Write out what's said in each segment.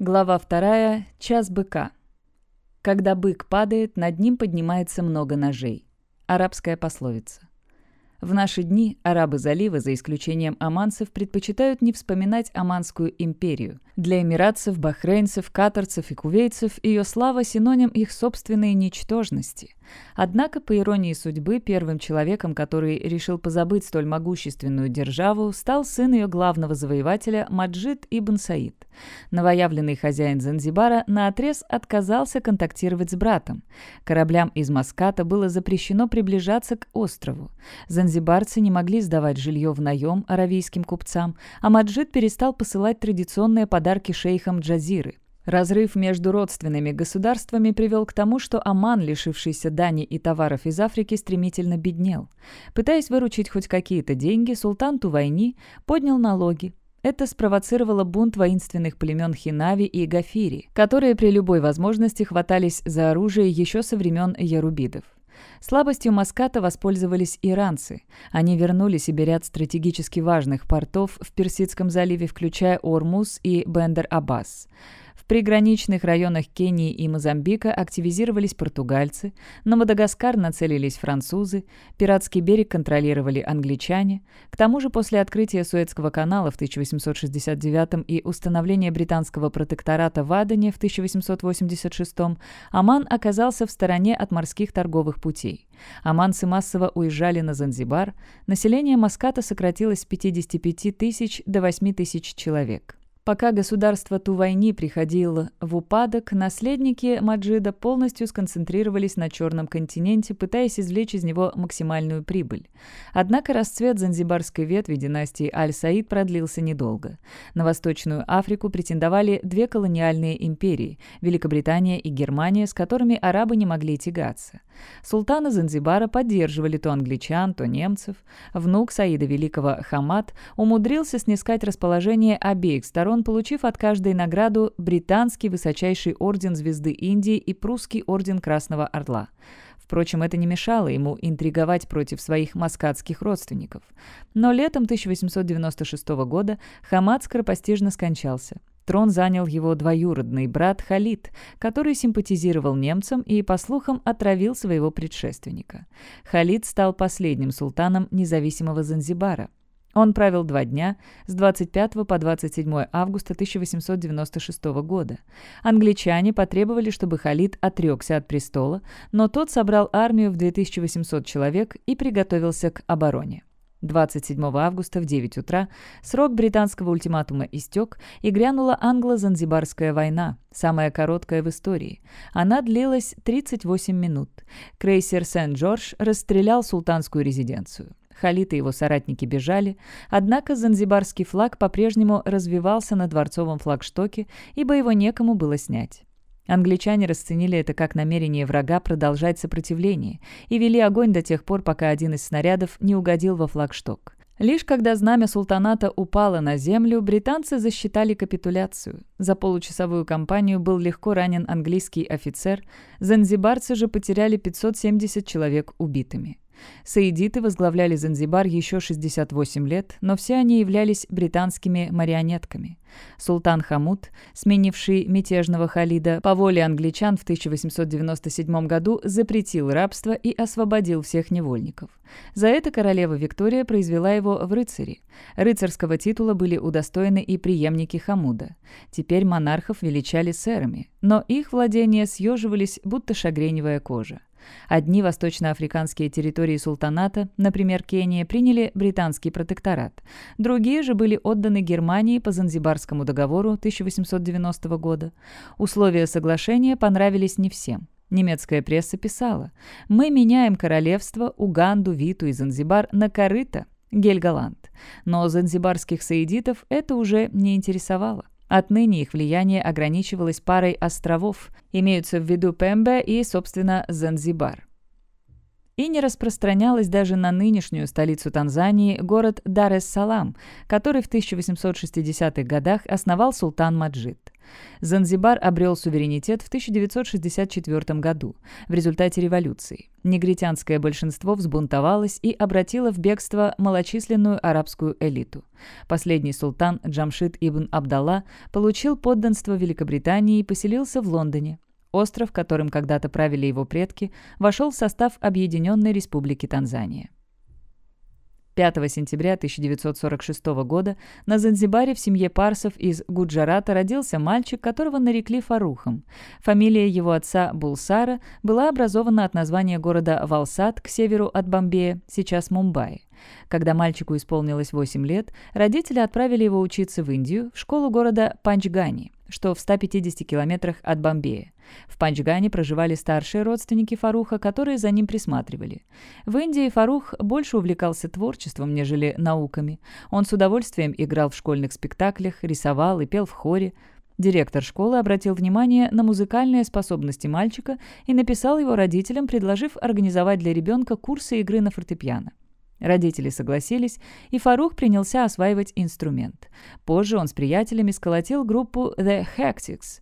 Глава вторая. Час быка. Когда бык падает, над ним поднимается много ножей. Арабская пословица. В наши дни арабы залива, за исключением оманцев, предпочитают не вспоминать Оманскую империю. Для эмиратцев, бахрейнцев, катарцев и кувейцев ее слава – синоним их собственной ничтожности. Однако, по иронии судьбы, первым человеком, который решил позабыть столь могущественную державу, стал сын ее главного завоевателя Маджид ибн Саид. Новоявленный хозяин Занзибара наотрез отказался контактировать с братом. Кораблям из Маската было запрещено приближаться к острову. Занзибарцы не могли сдавать жилье в наем аравийским купцам, а Маджид перестал посылать традиционные подарки шейхам Джазиры – Разрыв между родственными государствами привел к тому, что Оман, лишившийся дани и товаров из Африки, стремительно беднел. Пытаясь выручить хоть какие-то деньги, султан Тувайни поднял налоги. Это спровоцировало бунт воинственных племен Хинави и Гафири, которые при любой возможности хватались за оружие еще со времен Ярубидов. Слабостью Маската воспользовались иранцы. Они вернули себе ряд стратегически важных портов в Персидском заливе, включая Ормуз и Бендер-Аббас приграничных районах Кении и Мозамбика активизировались португальцы, на Мадагаскар нацелились французы, пиратский берег контролировали англичане. К тому же после открытия Суэцкого канала в 1869 и установления британского протектората в Адене в 1886 Оман оказался в стороне от морских торговых путей. Оманцы массово уезжали на Занзибар, население Маската сократилось с 55 тысяч до 8 тысяч человек. Пока государство Тувайни приходило в упадок, наследники Маджида полностью сконцентрировались на Черном континенте, пытаясь извлечь из него максимальную прибыль. Однако расцвет занзибарской ветви династии Аль-Саид продлился недолго. На Восточную Африку претендовали две колониальные империи – Великобритания и Германия, с которыми арабы не могли тягаться. Султана Занзибара поддерживали то англичан, то немцев. Внук Саида Великого Хамад умудрился снискать расположение обеих сторон он, получив от каждой награду британский высочайший орден Звезды Индии и прусский орден Красного Орла. Впрочем, это не мешало ему интриговать против своих маскатских родственников. Но летом 1896 года Хамад скоропостижно скончался. Трон занял его двоюродный брат Халид, который симпатизировал немцам и, по слухам, отравил своего предшественника. Халид стал последним султаном независимого Занзибара. Он правил два дня, с 25 по 27 августа 1896 года. Англичане потребовали, чтобы Халид отрекся от престола, но тот собрал армию в 2800 человек и приготовился к обороне. 27 августа в 9 утра срок британского ультиматума истек, и грянула англо-занзибарская война, самая короткая в истории. Она длилась 38 минут. Крейсер Сент-Джордж расстрелял султанскую резиденцию. Халид и его соратники бежали, однако занзибарский флаг по-прежнему развивался на дворцовом флагштоке, ибо его некому было снять. Англичане расценили это как намерение врага продолжать сопротивление и вели огонь до тех пор, пока один из снарядов не угодил во флагшток. Лишь когда знамя султаната упало на землю, британцы засчитали капитуляцию. За получасовую кампанию был легко ранен английский офицер, занзибарцы же потеряли 570 человек убитыми. Саидиты возглавляли Занзибар еще 68 лет, но все они являлись британскими марионетками. Султан Хамуд, сменивший мятежного Халида, по воле англичан в 1897 году запретил рабство и освободил всех невольников. За это королева Виктория произвела его в рыцари. Рыцарского титула были удостоены и преемники Хамуда. Теперь монархов величали сэрами, но их владения съеживались, будто шагреневая кожа. Одни восточноафриканские территории султаната, например, Кения, приняли британский протекторат. Другие же были отданы Германии по Занзибарскому договору 1890 года. Условия соглашения понравились не всем. Немецкая пресса писала «Мы меняем королевство, Уганду, Виту и Занзибар на корыто, Гельголанд». Но занзибарских саидитов это уже не интересовало. Отныне их влияние ограничивалось парой островов, имеются в виду Пембе и, собственно, Занзибар. И не распространялась даже на нынешнюю столицу Танзании, город Дар-эс-Салам, который в 1860-х годах основал султан Маджид. Занзибар обрел суверенитет в 1964 году в результате революции. Негритянское большинство взбунтовалось и обратило в бегство малочисленную арабскую элиту. Последний султан Джамшид ибн Абдалла получил подданство Великобритании и поселился в Лондоне. Остров, которым когда-то правили его предки, вошел в состав Объединенной Республики Танзания. 5 сентября 1946 года на Занзибаре в семье парсов из Гуджарата родился мальчик, которого нарекли Фарухом. Фамилия его отца Булсара была образована от названия города Валсад к северу от Бомбея, сейчас Мумбаи. Когда мальчику исполнилось 8 лет, родители отправили его учиться в Индию, в школу города Панчгани что в 150 километрах от Бомбея. В Панчгане проживали старшие родственники Фаруха, которые за ним присматривали. В Индии Фарух больше увлекался творчеством, нежели науками. Он с удовольствием играл в школьных спектаклях, рисовал и пел в хоре. Директор школы обратил внимание на музыкальные способности мальчика и написал его родителям, предложив организовать для ребенка курсы игры на фортепиано. Родители согласились, и Фарух принялся осваивать инструмент. Позже он с приятелями сколотил группу The Hectics.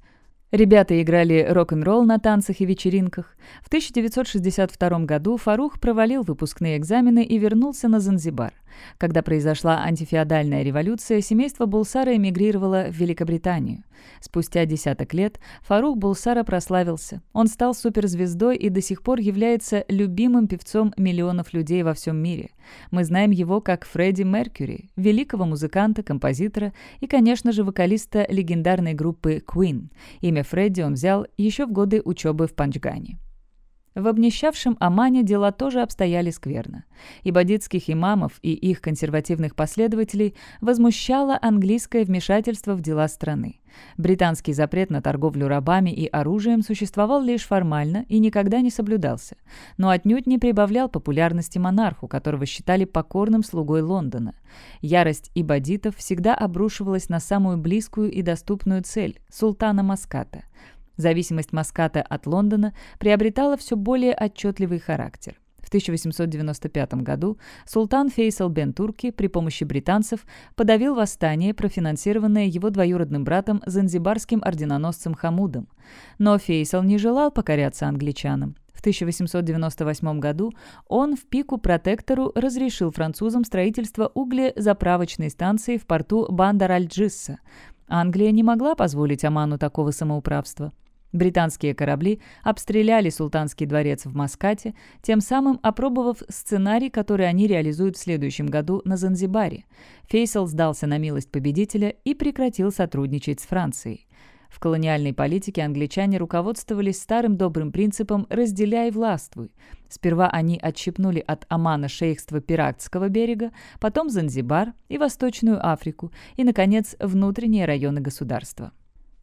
Ребята играли рок-н-ролл на танцах и вечеринках. В 1962 году Фарух провалил выпускные экзамены и вернулся на Занзибар. Когда произошла антифеодальная революция, семейство Булсара эмигрировало в Великобританию. Спустя десяток лет Фарух Булсара прославился. Он стал суперзвездой и до сих пор является любимым певцом миллионов людей во всем мире. Мы знаем его как Фредди Меркьюри, великого музыканта, композитора и, конечно же, вокалиста легендарной группы Queen. Имя Фредди он взял еще в годы учебы в Панчгане. В обнищавшем Омане дела тоже обстояли скверно. И бадитских имамов и их консервативных последователей возмущало английское вмешательство в дела страны. Британский запрет на торговлю рабами и оружием существовал лишь формально и никогда не соблюдался, но отнюдь не прибавлял популярности монарху, которого считали покорным слугой Лондона. Ярость ибадитов всегда обрушивалась на самую близкую и доступную цель – султана Маската – Зависимость Маската от Лондона приобретала все более отчетливый характер. В 1895 году султан Фейсал бен Турки при помощи британцев подавил восстание, профинансированное его двоюродным братом занзибарским орденоносцем Хамудом. Но Фейсал не желал покоряться англичанам. В 1898 году он в пику протектору разрешил французам строительство углезаправочной станции в порту Бандар-аль-Джисса. Англия не могла позволить Оману такого самоуправства. Британские корабли обстреляли султанский дворец в Маскате, тем самым опробовав сценарий, который они реализуют в следующем году на Занзибаре. Фейсал сдался на милость победителя и прекратил сотрудничать с Францией. В колониальной политике англичане руководствовались старым добрым принципом «разделяй властвуй». Сперва они отщипнули от Омана шейхство Пирактского берега, потом Занзибар и Восточную Африку, и, наконец, внутренние районы государства.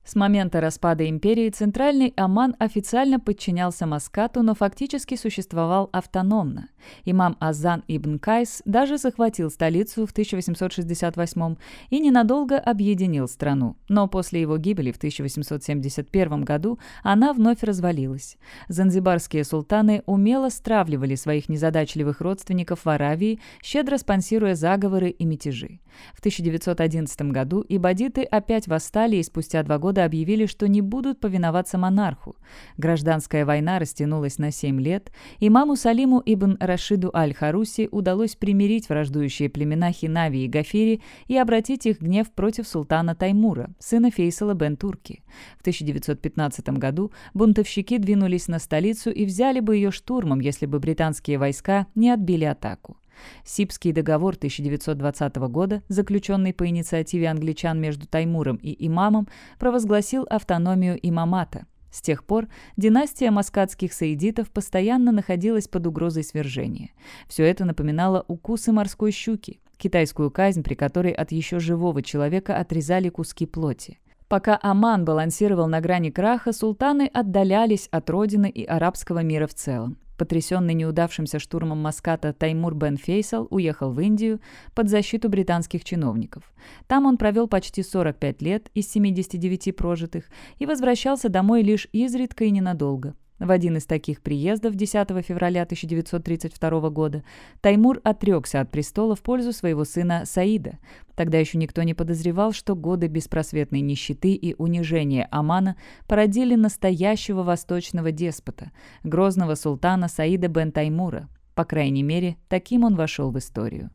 С момента распада империи Центральный Оман официально подчинялся Маскату, но фактически существовал автономно. Имам Азан ибн Кайс даже захватил столицу в 1868 и ненадолго объединил страну, но после его гибели в 1871 году она вновь развалилась. Занзибарские султаны умело стравливали своих незадачливых родственников в Аравии, щедро спонсируя заговоры и мятежи. В 1911 году ибадиты опять восстали и спустя два года года объявили, что не будут повиноваться монарху. Гражданская война растянулась на 7 лет, и маму Салиму ибн Рашиду аль-Харуси удалось примирить враждующие племена Хинави и Гафири и обратить их гнев против султана Таймура, сына Фейсала бен Турки. В 1915 году бунтовщики двинулись на столицу и взяли бы ее штурмом, если бы британские войска не отбили атаку. Сибский договор 1920 года, заключенный по инициативе англичан между Таймуром и имамом, провозгласил автономию имамата. С тех пор династия маскатских саидитов постоянно находилась под угрозой свержения. Все это напоминало укусы морской щуки, китайскую казнь, при которой от еще живого человека отрезали куски плоти. Пока Оман балансировал на грани краха, султаны отдалялись от родины и арабского мира в целом. Потрясенный неудавшимся штурмом Маската Таймур бен Фейсал уехал в Индию под защиту британских чиновников. Там он провел почти 45 лет из 79 прожитых и возвращался домой лишь изредка и ненадолго. В один из таких приездов 10 февраля 1932 года Таймур отрекся от престола в пользу своего сына Саида. Тогда еще никто не подозревал, что годы беспросветной нищеты и унижения Амана породили настоящего восточного деспота, грозного султана Саида бен Таймура. По крайней мере, таким он вошел в историю.